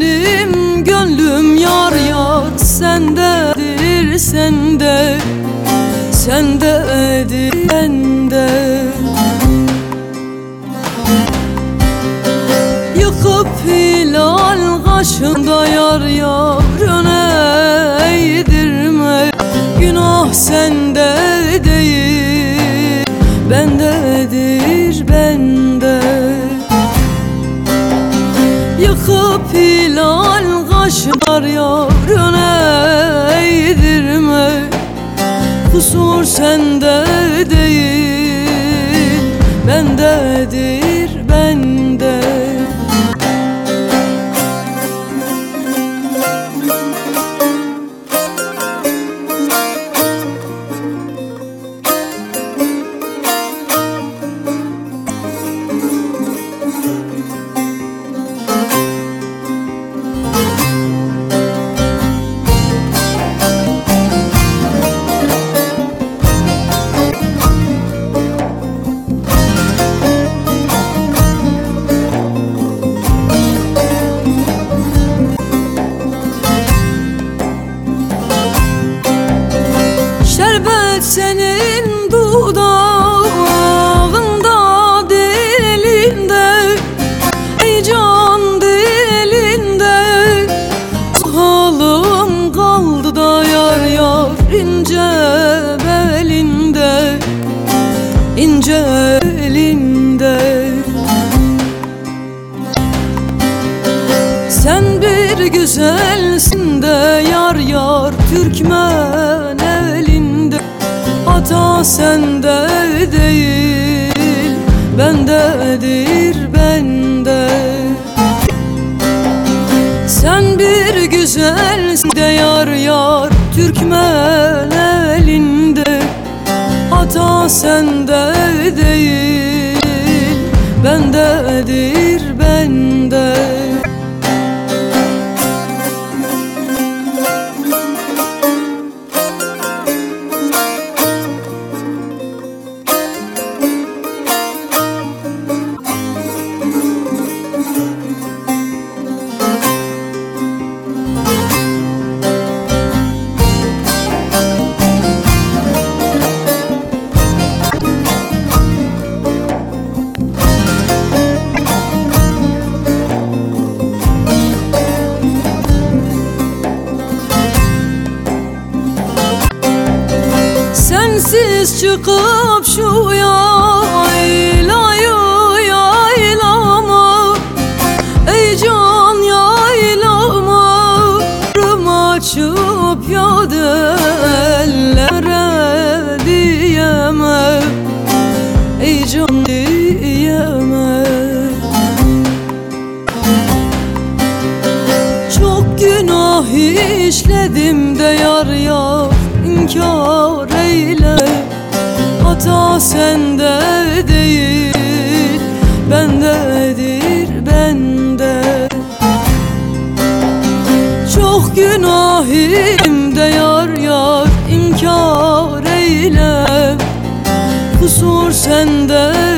benim gönlüm yar yat sendedir sende sendedir bende Yıkıp hilal kaşında yar yar öne eğdirme. Günah sende Yıkıp hilal kaşlar yavruna eğdirme. Kusur sende değil bende bir güzelsin de yar yar Türkmen elinde. Hata sende değil Bendedir bende. Sen bir güzelsin de yar yar Türkmen elinde. Hata sende değil Bendedir bende Sensiz çıkıp şu yaylayı yaylama. Ey can yaylama Rım açıp yadı ellere diyeme. Ey can diyeme. Çok günah işledim de yar yar inkar eyle Hata sende değil bendedir bende. Çok günahim de yar yar inkar eyle Kusur sende